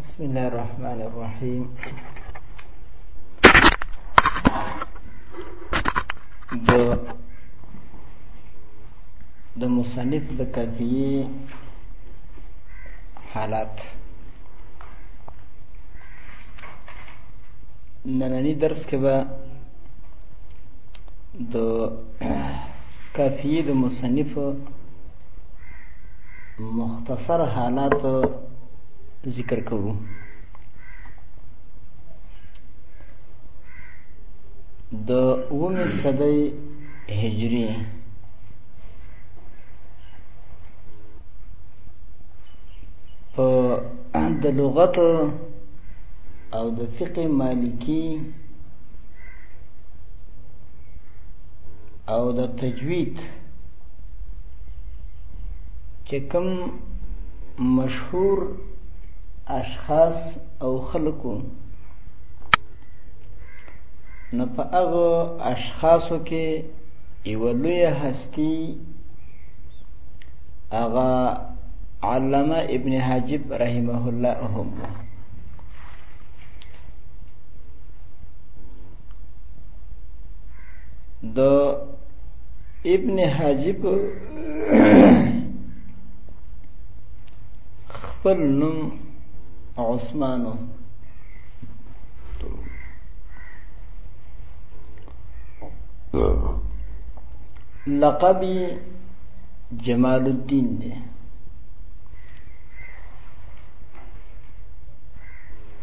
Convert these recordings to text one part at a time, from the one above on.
بسم الله الرحمن الرحيم د د مصنف د کافیه حالات نننی درس کې به د کافیه د مصنف مختصر حالات ذکر کوو د اومې صدۍ هجری په د لغت او د فقه مالکی او د تجوید چې کوم مشهور اشخاص او خلکو نو په هغه اشخاصو کې یوه لویه هستي هغه علامه ابن حاجب رحمه الله هم د ابن حاجب خپل نوم عثمانو لقب جمال الدین دی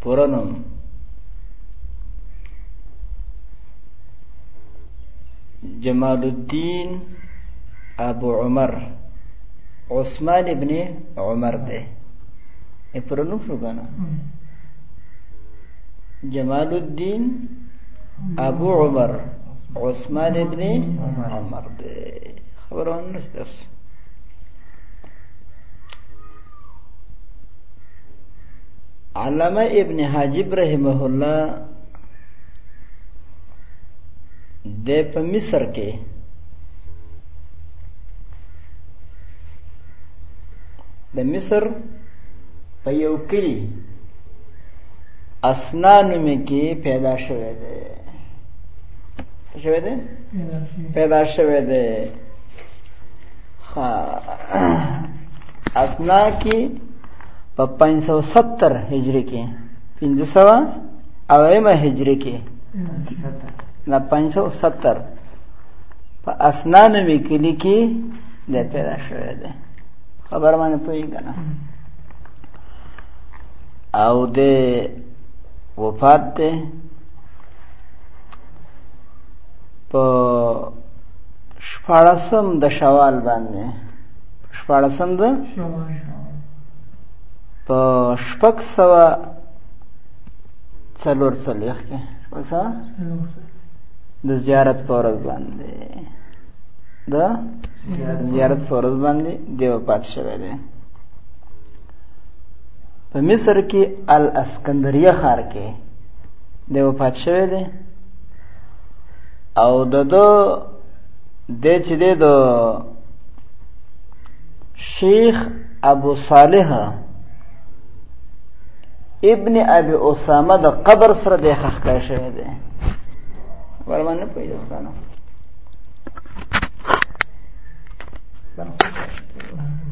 پوره نوم جمال الدین ابو عمر عثمان ابن عمر دی پوره نوم شو کنه جمال الدین ابو عمر عثمان ابن عمر دی خبرونه نشته علامه ابن حاجب رحمه الله د په مصر کې د مصر په یو کلی اسنان می کې پیدا شوه دی څه شوه دی پیدا شوه دی ها اسنا کې په 570 هجری کې 1500 او ایمه هجری کې نه 570 په اسنا نومې کلی کې د پیدا شوی دی خبر باندې پوي کنه او د وفات ته په شپاړسم د شوال باندې شپاړسم د شوال په شپږ سوه څلور څلوېښت کې شپږ سوه د زیارت په ورځ باندې د زیارت په ورځ باندې دی وفات شوی دی په مصر کې الاسکندریه ښار کې دی وفات شوی دی او د دو د چې د دو شیخ ابو صالح ابن ابي اسامه د قبر سره د خخ کړی شوی دی ورمان نه پیدا کنه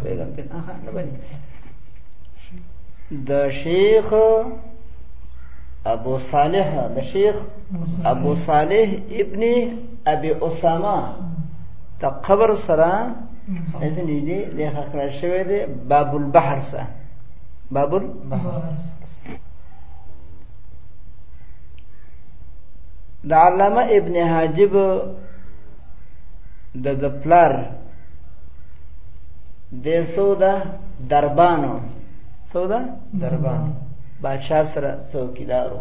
پیدا کنه ها نه باندې د شیخ ابو صالح د شیخ ابو صالح ابن ابي اسامه ته قبر سره اته نږدې د خکړه شوی دی باب البحر سره باب البحر د علامه ابن حاجب د د پلار د سودا دربانو سودا دربانو بادشاہ سره څوکیدارو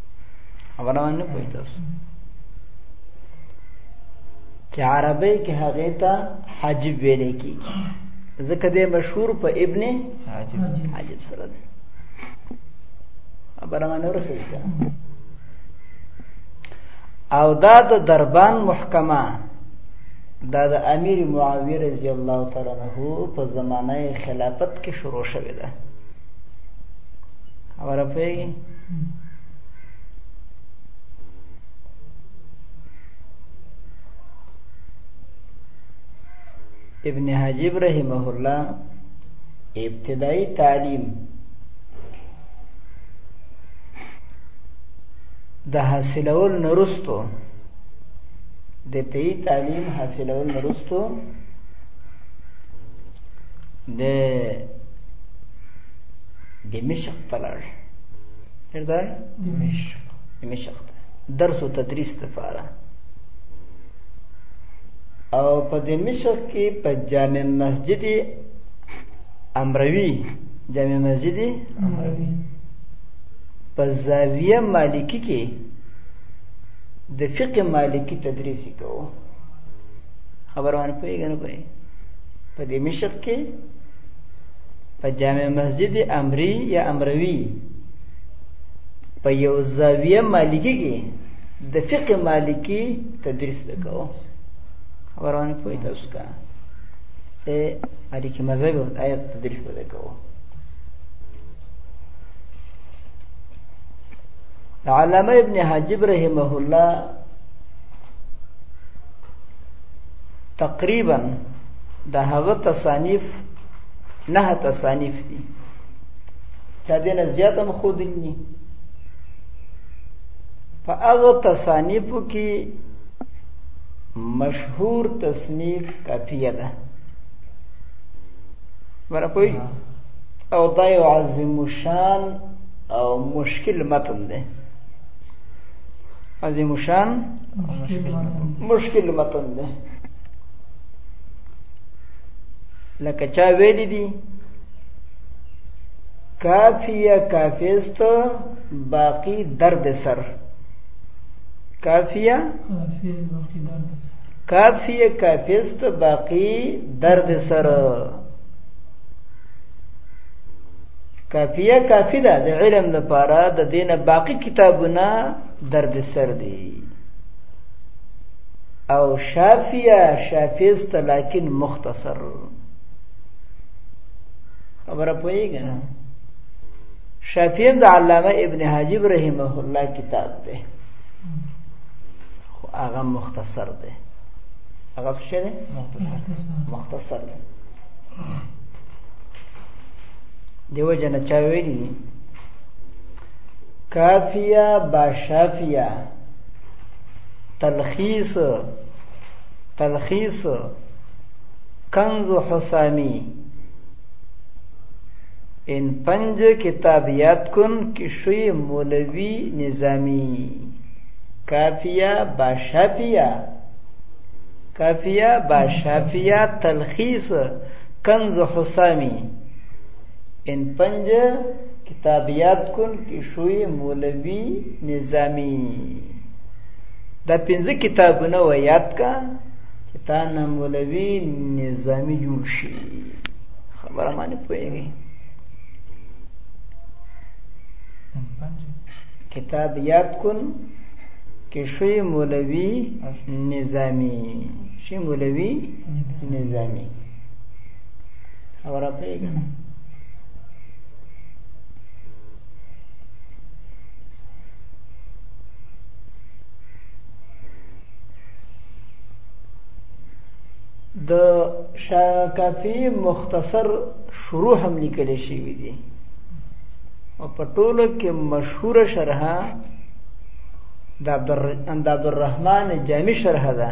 خبره نه پوي تاسو چې عربی کې هغه ته حاجب ویل کېږي ځکه دې مشهور په ابن حاجب حاجب سره ده خبره باندې ورسېږي او دا د دربان محکمه دا د امیر معاویه رضی الله تعالی عنه په زمانه خلافت کې شروع شوې ده خبره پوهېږي ابن حجیب رحمه الله ابتدائی تعلیم د حاصلول نرستو د ابتدائی تعلیم حاصلول نرستو د دمشق ته لاړ چېرته دمشق دمشق ته درس او تدریس لپاره او په دمشق کې په جامع مسجد امروي جامع مسجد امروي په زاویه مالکی کې د فقه مالکی تدریس کوو خبرونه پوهیږئ نه پوهیږئ په دمشق کې په جامع مسجد امری یا امروی په یو زاویه مالکی کې د فقه مالکی تدریس وکاو خبرونه پوي تاسو کا اے مالکی مذهب آیت تدریس وکاو علامه ابن حاجب رحمه الله تقریبا د هغه تصانیف نه تصانیف دي چا دې نه زیات هم ښودلي په هغه تصانیفو کې مشهور تصنیف کافیه ده ورپوي او دا یو عظیم شان او مشکل متن ده عظیم شان مشکل متن ده لکه چا ویل دي کافیه کافیست باقی درد سر کافیه کافیه کافیست باقی درد سر کافیه کافی ده د علم لپاره د دینه باقی کتابونه درد سر دي او شافیه شافیز ته لکن مختصر خبره پوهیږي نه شافیم د علامه ابن حاجب رحمه الله کتاب دی خو هغه مختصر دی هغه څه دی مختصر مختصر دی دیو جن چا ویلی کافیه باشافیه تلخیص تلخیص کنز حسامی ان پنج کتاب یاد کن که شوی مولوی نظامی کافیه باشافیه کافیه باشافیه تلخیص کنز حسامی ان پنج کتاب یاد کن کې شوی مولوی نظامی دا پنځه کتابونه و یاد کا چې تا نه مولوی نظامی جوړ شي خبره باندې پوهیږي کتاب یاد کن کې شوی مولوی نظامی شي مولوی نظامی خبره پوهېږئ که نه د شاکافی مختصر شروع هم لیکل شوی دی او په ټولو کې مشهور شرح د عبد الرحمن جامی شرح ده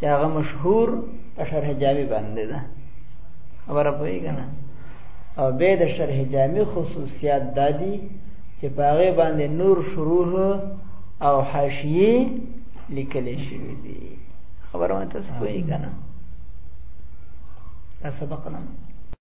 چې هغه مشهور په شرح جامع باندې ده خبره پوي کنه او به د شرح جامع خصوصیات دادي چې په هغه باندې نور شروح او حاشیه لیکل شوی دي خبره مته څه پوي کنه دا سبق نه